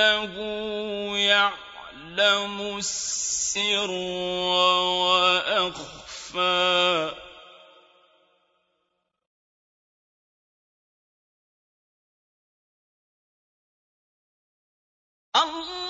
فَإِنَّهُ يَعْلَمُ السِّرَّ وَأَخْفَى. اللَّهُ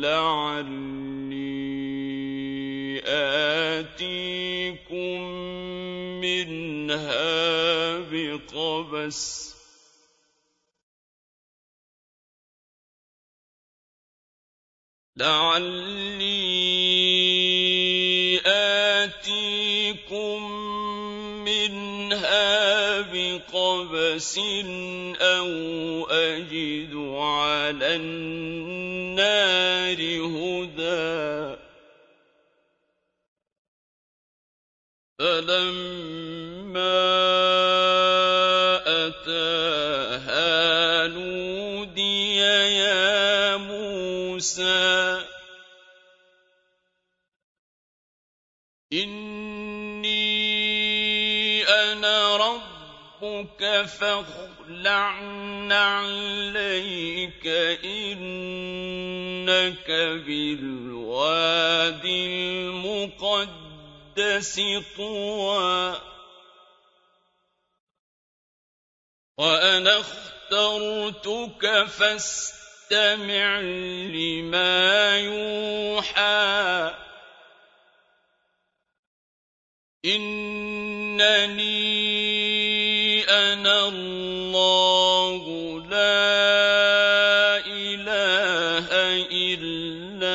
لَّعَلِّي آتِيكُم مِّنْهَا بِقَبَسٍ لعلي آتيكم منها بقبس أو أجد على النار هدى. فلما أتاها نودي يا موسى إِنِّي رَبُّكَ فَاخْلَعْ نَعْلَيْكَ ۖ إِنَّكَ بِالْوَادِ الْمُقَدَّسِ طُوًى. وَأَنَا اخْتَرْتُكَ فَاسْتَمِعْ لِمَا يُوحَىٰ. إِنَّنِي أَنَا اللَّهُ لَا إِلَٰهَ إِلَّا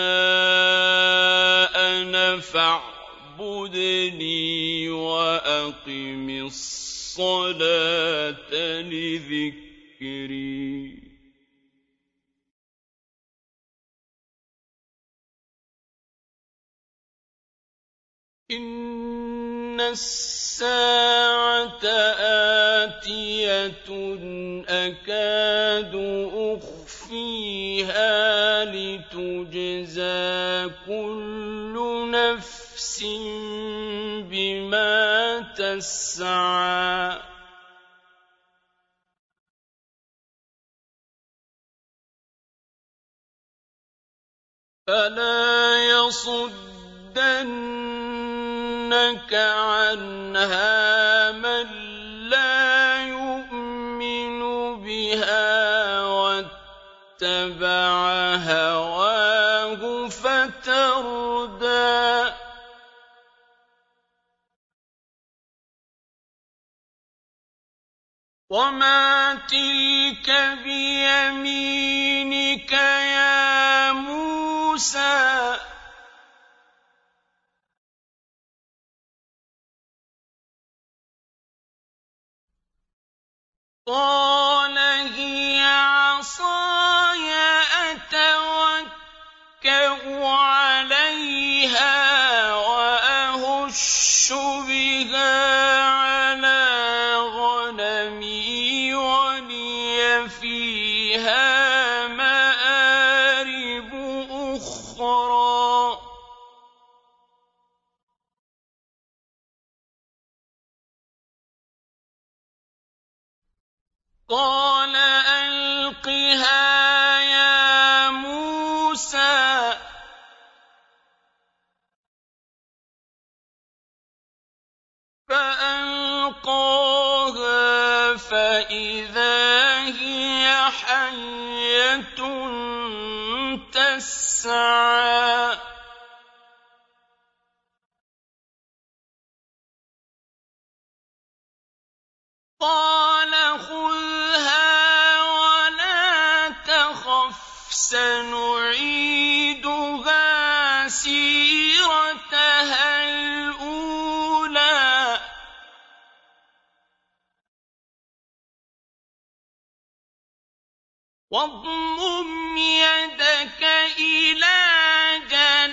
أَنَا فَاعْبُدْنِي وَأَقِمِ الصَّلَاةَ لِذِكْرِي إِنَّ السَّاعَةَ خافية أكاد أخفيها لتجزى كل نفس بما تسعى فلا يصدنك عنها من لا يؤمن بها واتبع هواه فتردى. وما تلك بيمينك يا موسى قال هي عصاي أتوكأ عليها وأهش بها قال ألقها يا موسى. فألقاها فإذا هي حية تسعى. سنعيدها سيرتها الأولى. واضمم يدك إلى جناحك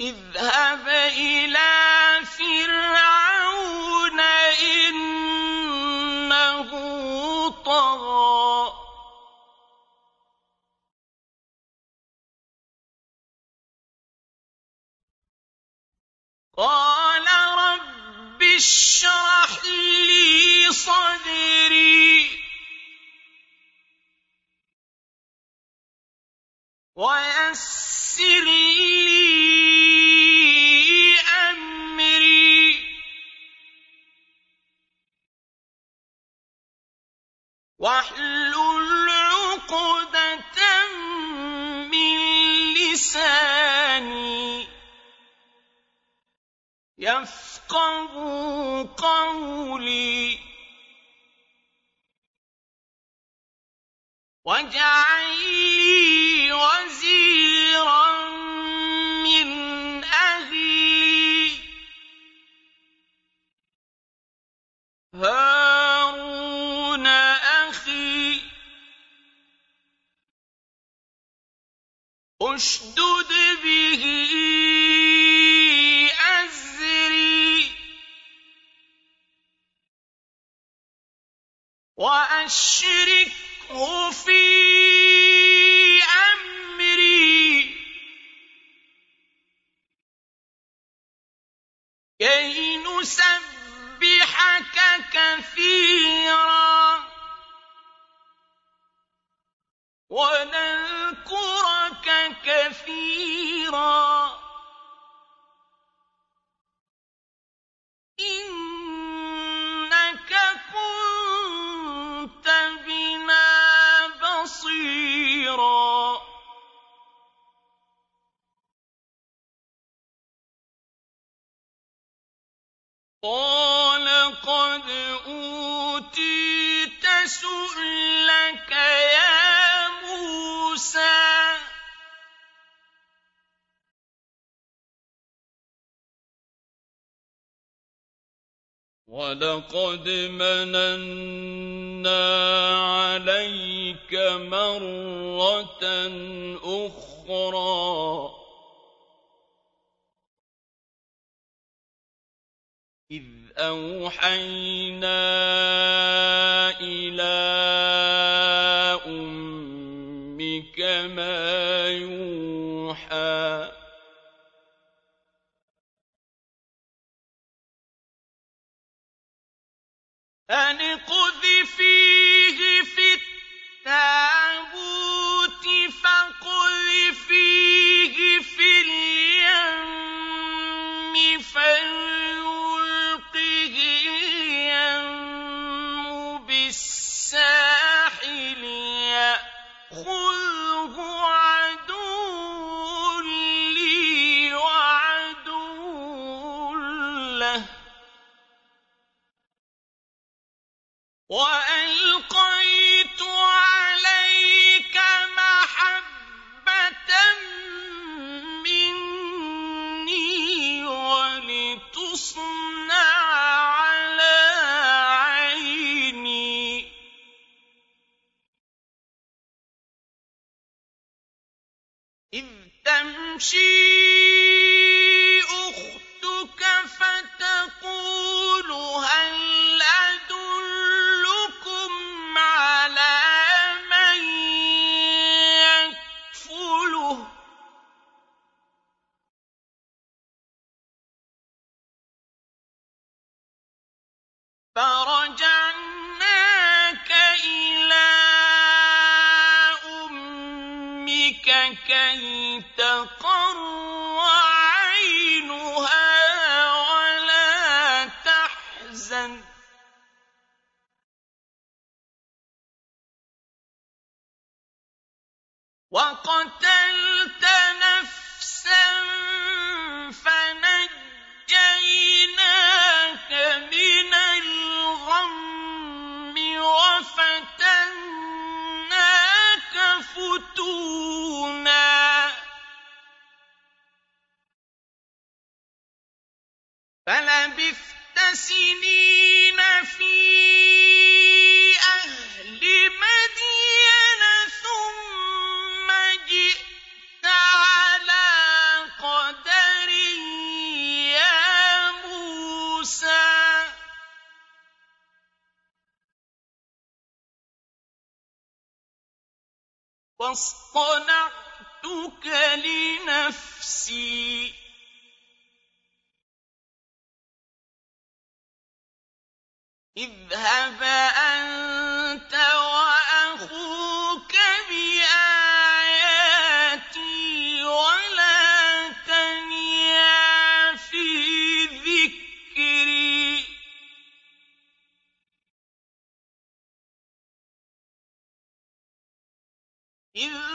اذهب إلى فرعون إنه طغى. قال رب اشرح لي صدري. ويسر لي واحلل عقدة من لساني يفقه قولي واجعل لي وزيرا من أهلي. اشدد به أزري. وأشركه في أمري. كي نسبحك كثيرا. ونذكرك كثيرا. إنك كنت بنا بصيرا. قال قد أوتيت سؤلا ولقد مننا عليك مرة أخرى. إذ أوحينا إلى أمك ما يوحى أن قذفيه في التابوت فقذفيه في اليم فليلقه واصطنعتك لنفسي. اذهب أنت و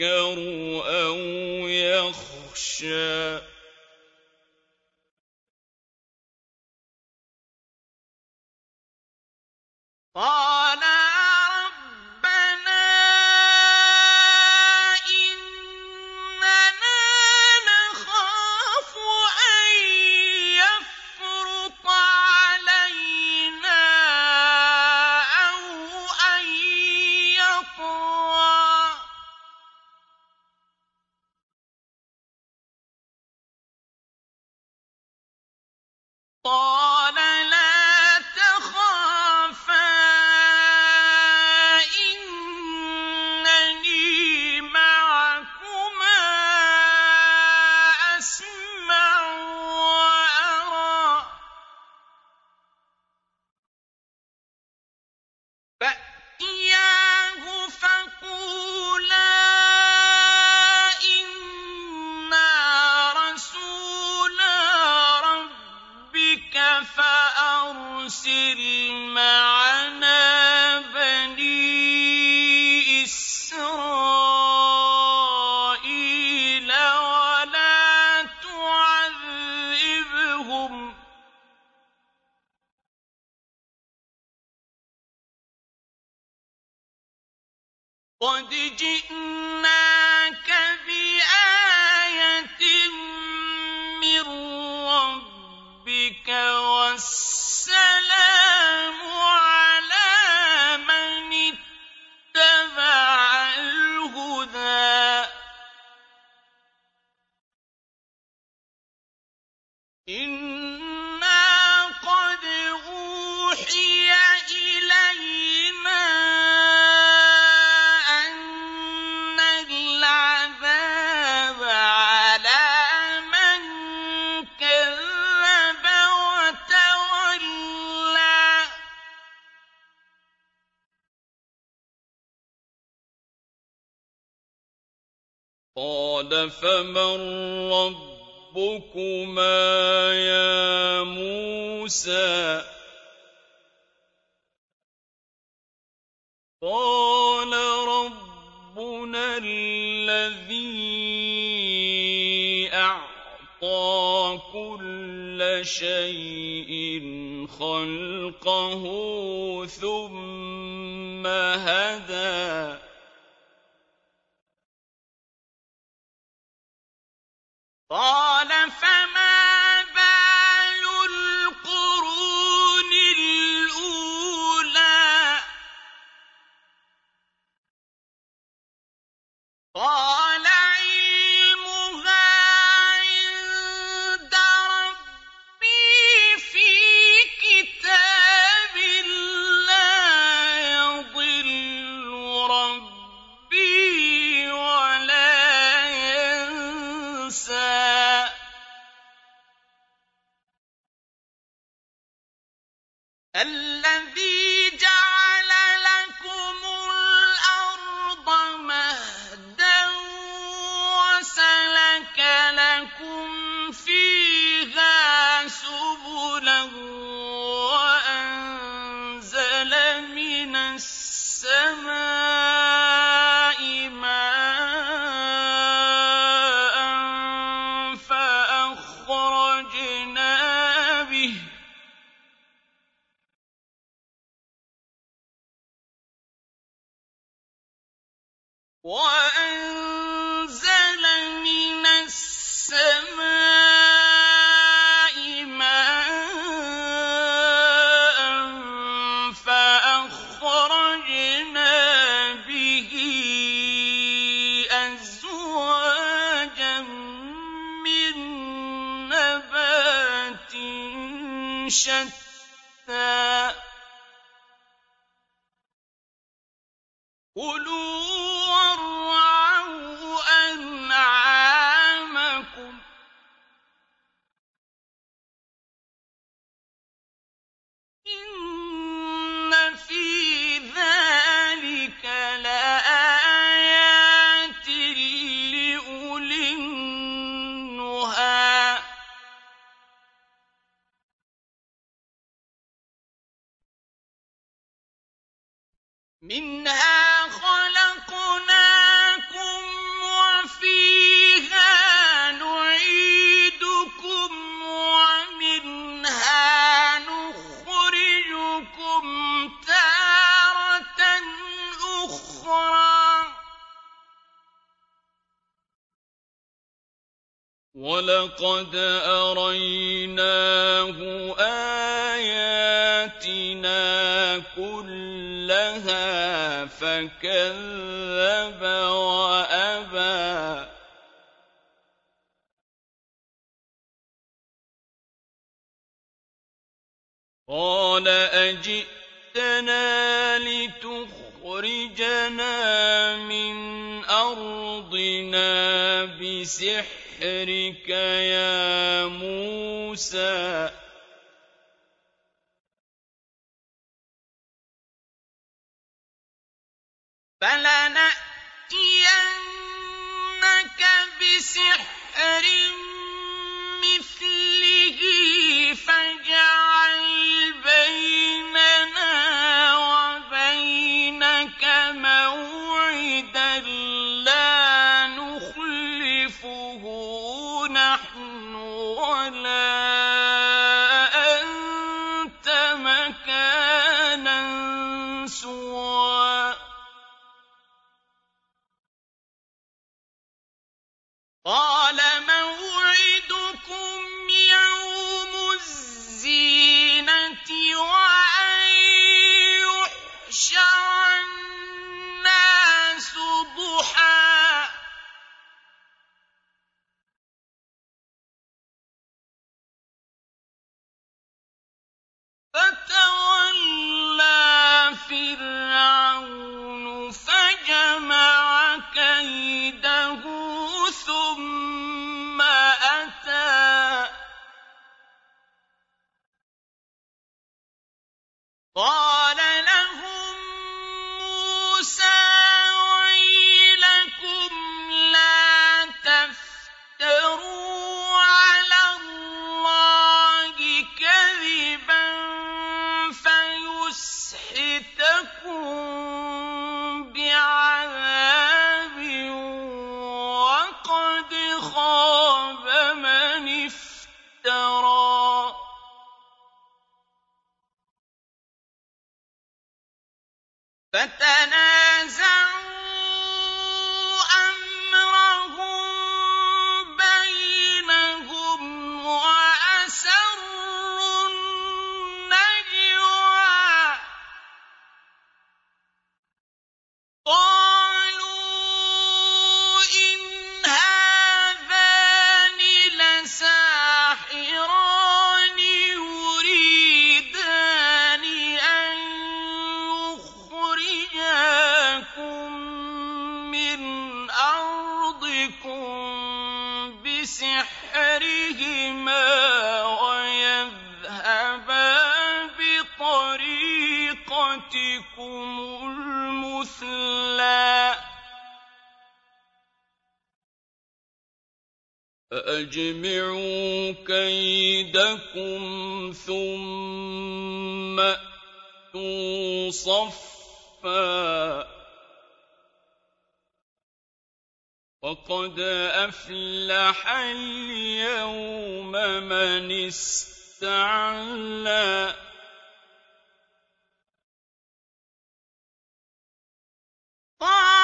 يذكر أو يخشى. قال فمن ربكما يا موسى قال ربنا الذي أعطى كل شيء خلقه ثم هدى قال لقد أريناه آياتنا كلها فكذب وأبى. قال أجئتنا لتخرجنا من أرضنا بسحر سحرك يَا مُوسَىٰ. فَلَنَأْتِيَنَّكَ بِسِحْرٍ مِّثْلِهِ فَاجْعَلْ بَيْنَنَا يأتكم بسحرهما ويذهبا بطريقتكم المثلى. فأجمعوا كيدكم ثم أتوا صفا. وقد أفلح اليوم من استعلى قال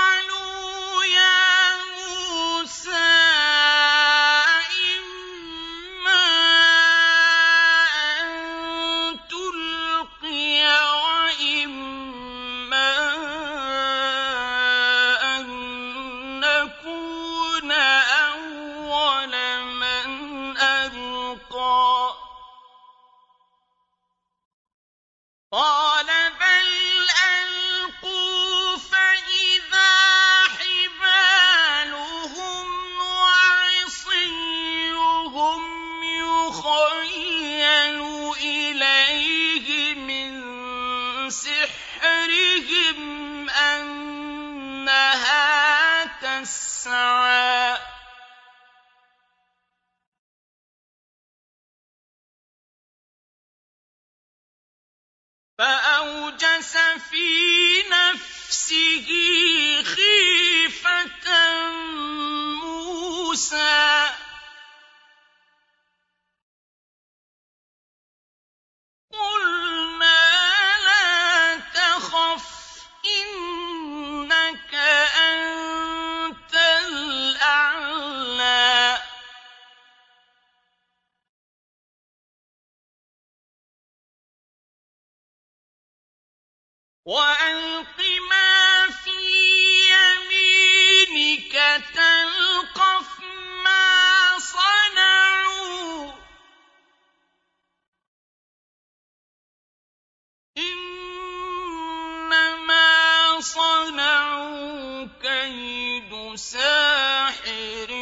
لبس في نفسه خيفة موسى. وَأَلْقِ مَا فِي يَمِينِكَ تَلْقَفْ مَا صَنَعُوا ۖ. إِنَّمَا صَنَعُوا كَيْدُ سَاحِرٍ ۖ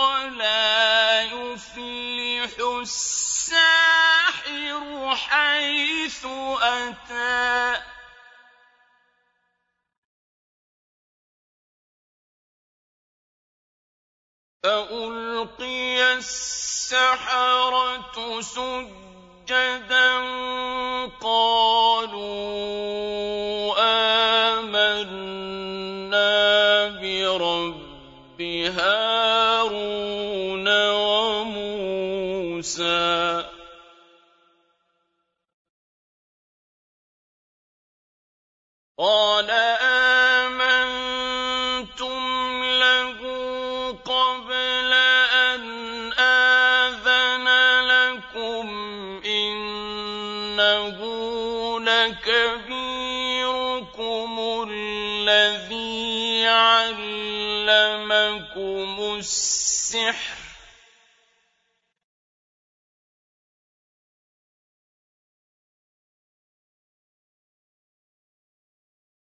وَلَا يُفْلِحُ السَّاحِرُ. حيث أتى. فألقي السحرة سجدا قالوا آمنا برب هارون وموسى. قال آمنتم له قبل أن آذن لكم إنه لكبيركم الذي علمكم السحر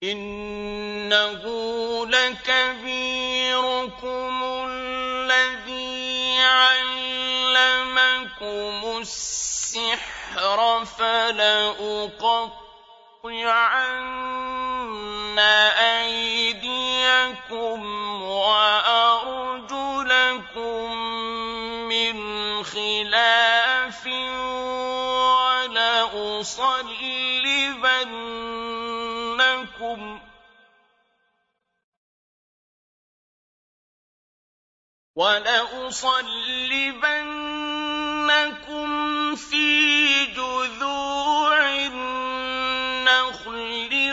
إِنَّهُ لَكَبِيرُكُمُ الَّذِي عَلَّمَكُمُ السِّحْرَ فَلَأُقَطِّعَنَّ أَيْدِيَكُمْ وَأَرْجُلَكُم مِّنْ خِلَافٍ وَلَأُصَلِّبَنَّكُمْ ربكم ولأصلبنكم في جذوع النخل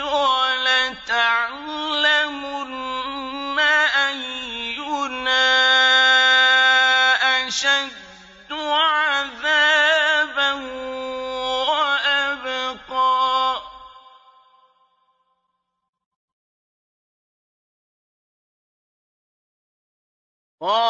ولتعلمن قال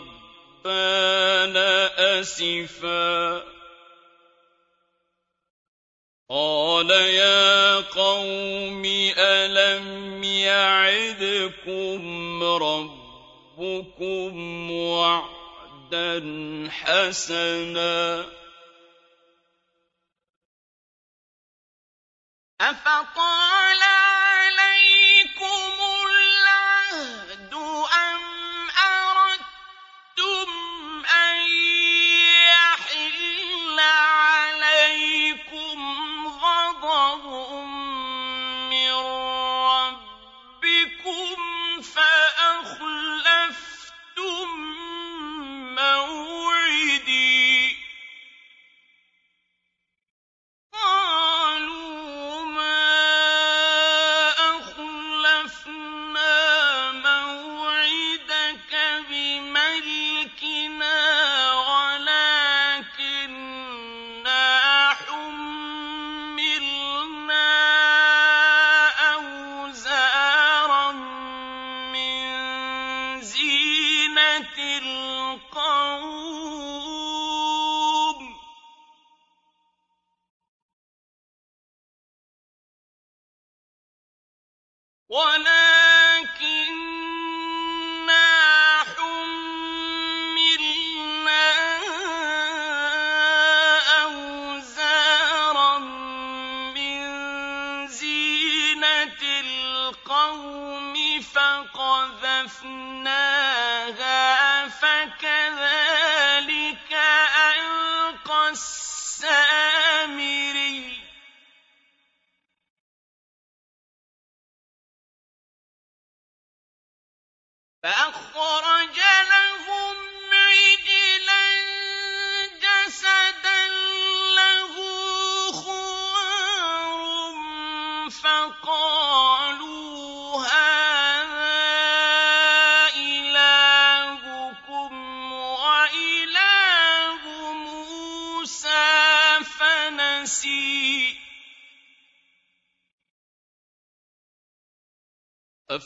آسفا. قال يا قوم ألم يعدكم ربكم وعدا حسنا؟ أفطال عليكم العهد أم أردتم أن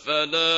أَفَلَا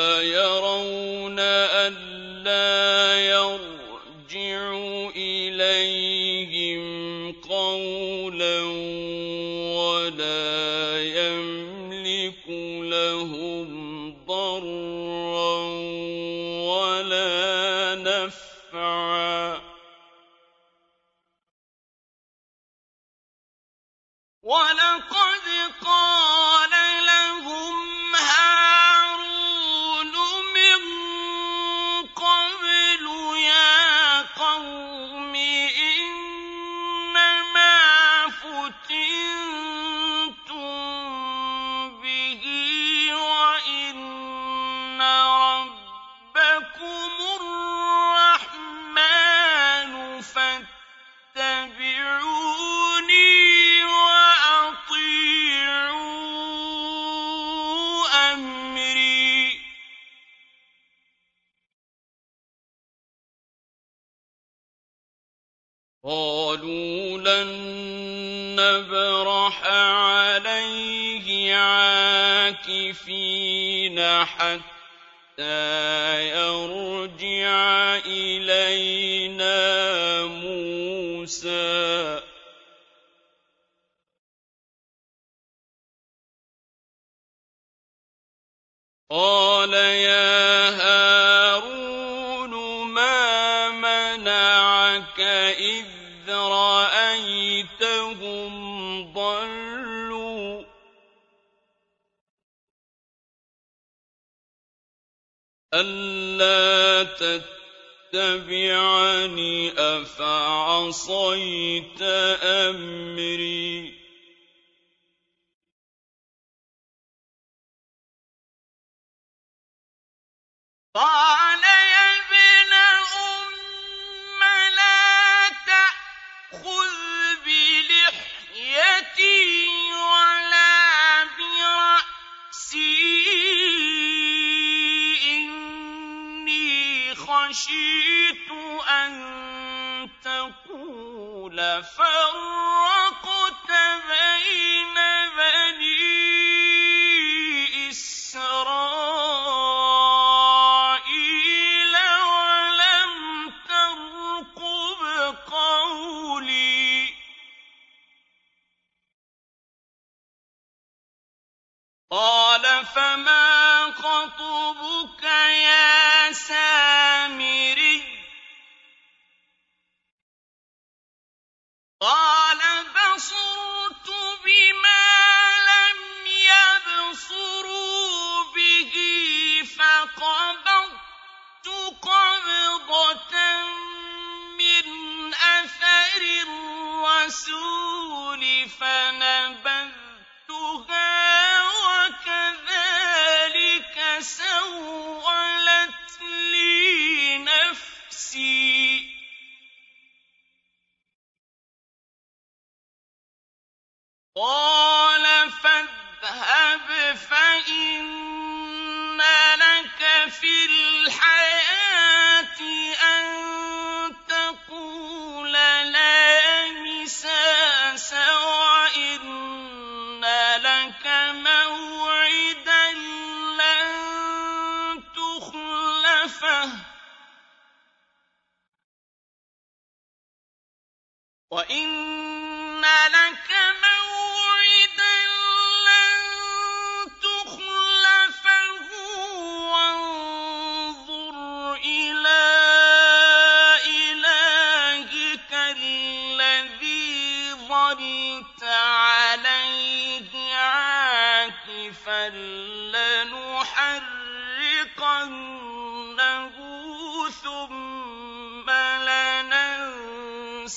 لَنَحْرِقَنَّهُ ثُمَّ لَنَنسِفَنَّهُ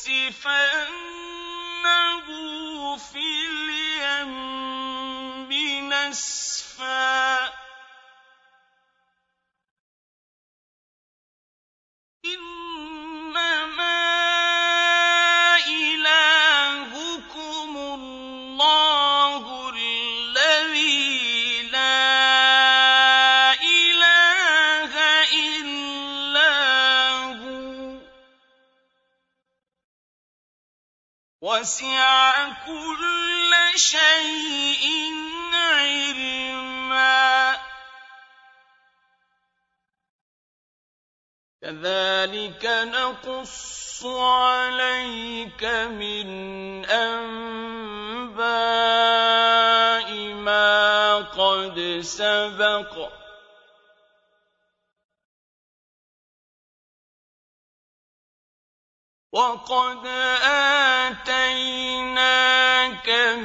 فِي الْيَمِّ نَسْفًا. نَقُصُّ عَلَيْكَ مِنْ أَنبَاءِ مَا قَدْ سَبَقَ ۚ. وَقَدْ آتَيْنَاكَ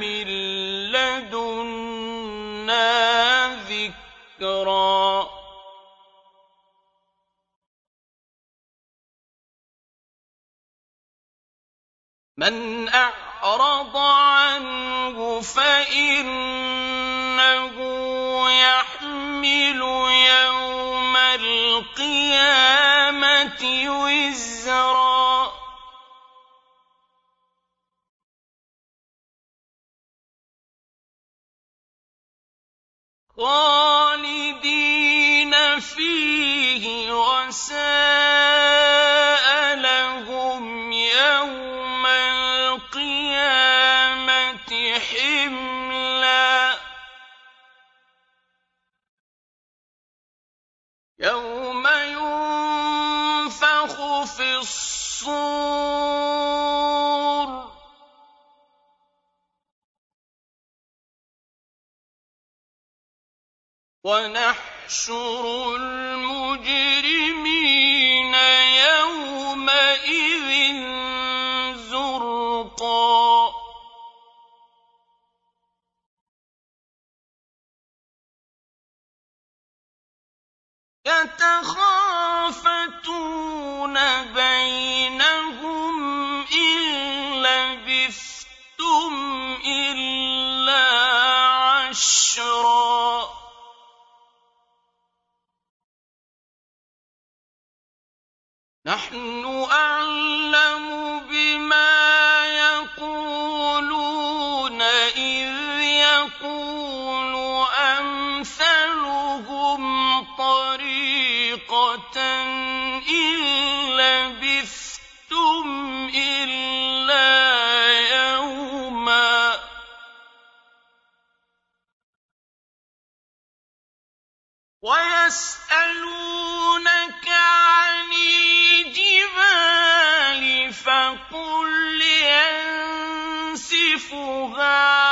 مِن مَّنْ أَعْرَضَ عَنْهُ فَإِنَّهُ يَحْمِلُ يَوْمَ الْقِيَامَةِ وِزْرًا. خَالِدِينَ فِيهِ ۖ وَسَاءَ لَهُمْ يَوْمَ الْقِيَامَةِ حِمْلًا. يَوْمَ يُنفَخُ فِي الصُّورِ ۚ. وَنَحْشُرُ الْمُجْرِمِينَ يَتَخَافَتُونَ بَيْنَهُمْ إِن لَّبِثْتُمْ إِلَّا عَشْرًا. نَّحْنُ أَعْلَمُ بِمَا وَيَسْأَلُونَكَ عَنِ الْجِبَالِ فَقُلْ يَنسِفُهَا.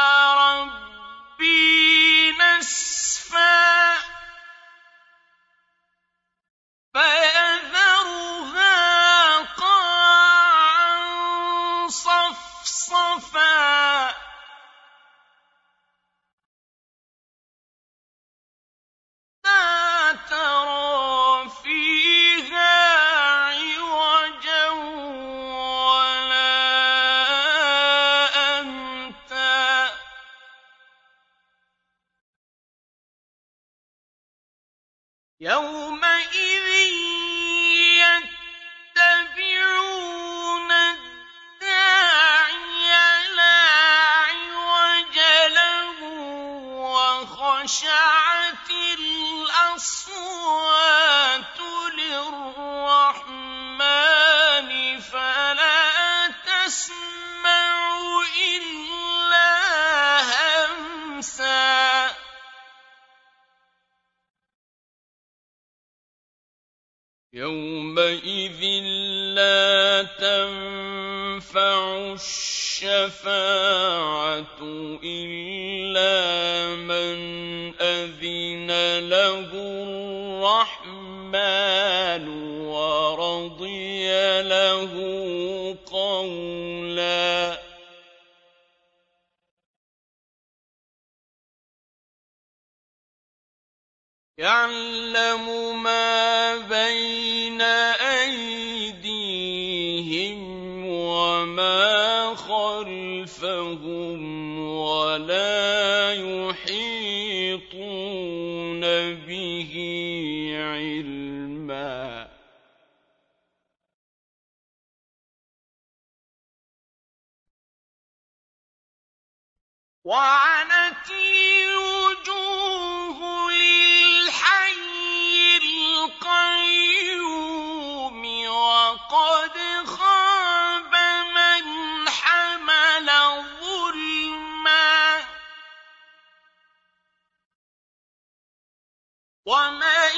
وَمَن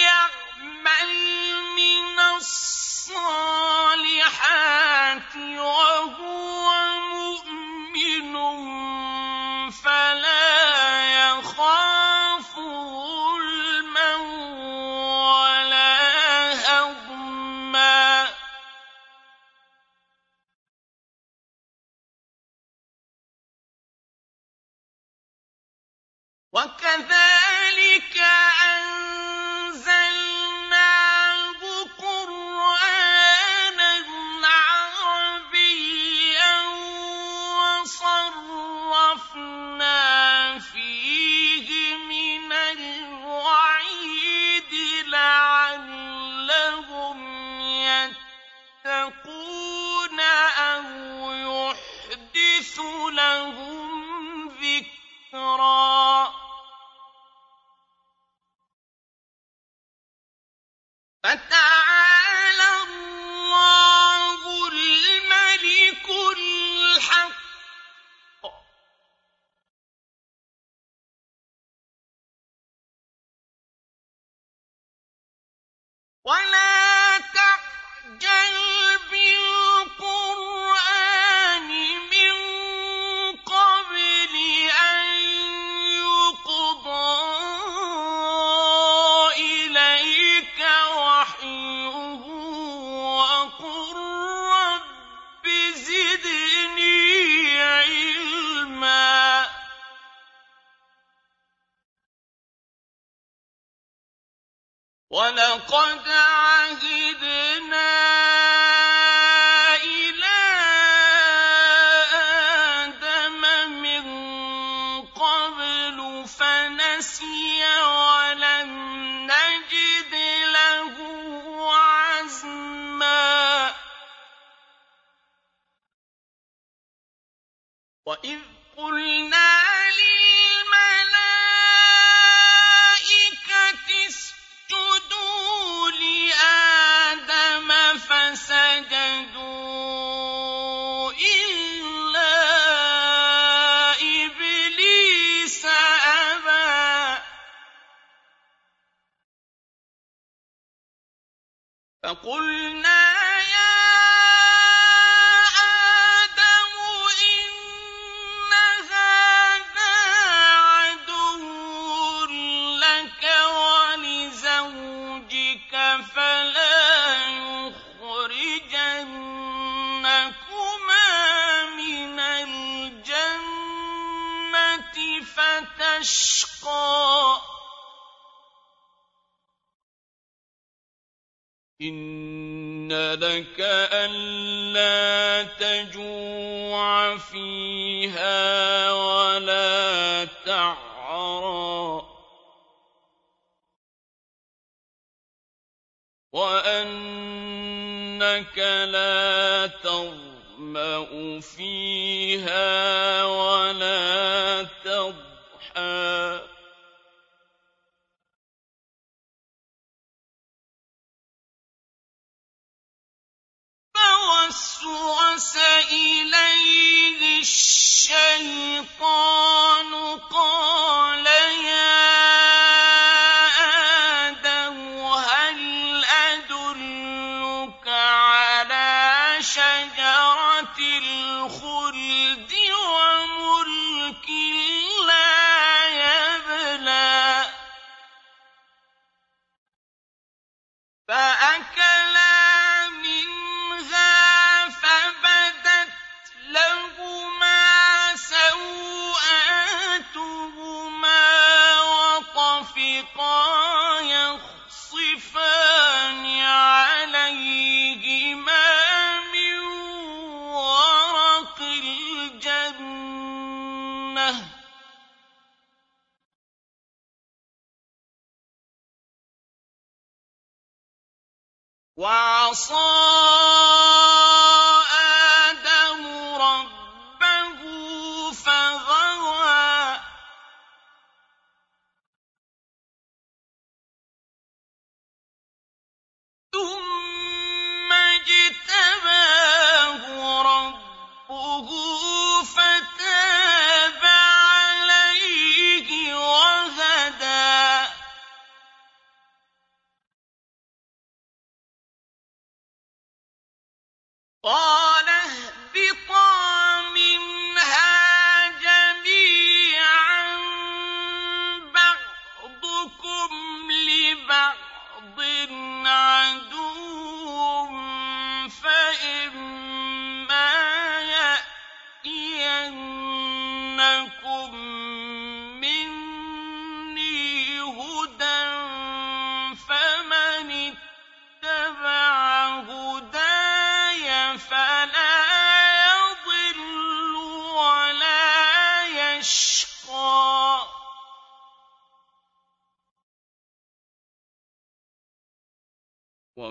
يَعْمَلْ مِنَ الصَّالِحَاتِ وَهُوَ وَلَقَدْ عَهِدْنَا فيها ولا تعرى. وأنك لا تظمأ فيها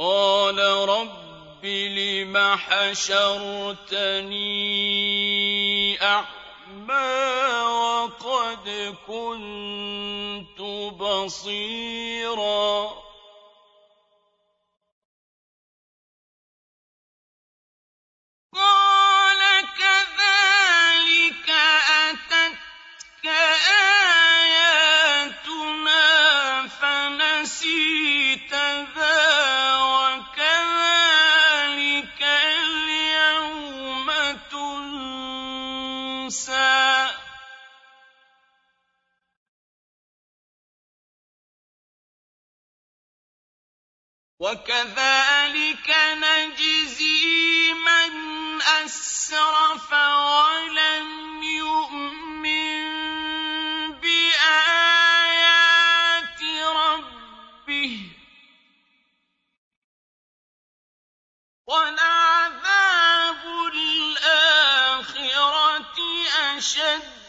قال رب لم حشرتني أعمى وقد كنت بصيرا قال كذلك أتتك آياتنا فنسيتها وكذلك نجزي من أسرف ولم يؤمن بآيات ربه. ولعذاب الآخرة أشد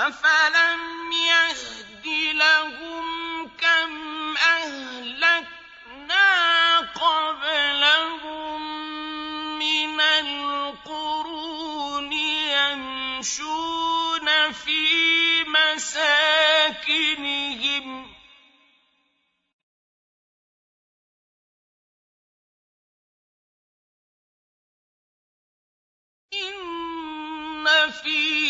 أَفَلَمْ يَهْدِ لَهُمْ كَمْ أَهْلَكْنَا قَبْلَهُم مِّنَ الْقُرُونِ يَمْشُونَ فِي مَسَاكِنِهِمْ ۗ. إِنَّ فِي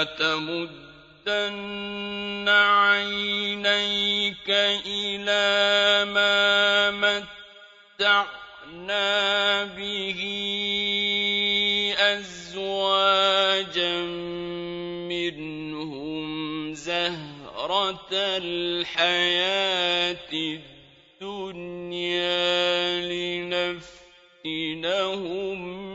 لتمدن تمدن عينيك إلى ما متعنا به أزواجا منهم زهرة الحياة الدنيا لنفتنهم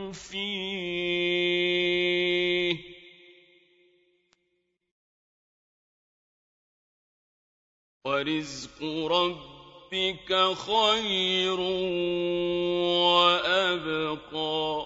ورزق ربك خير وأبقى.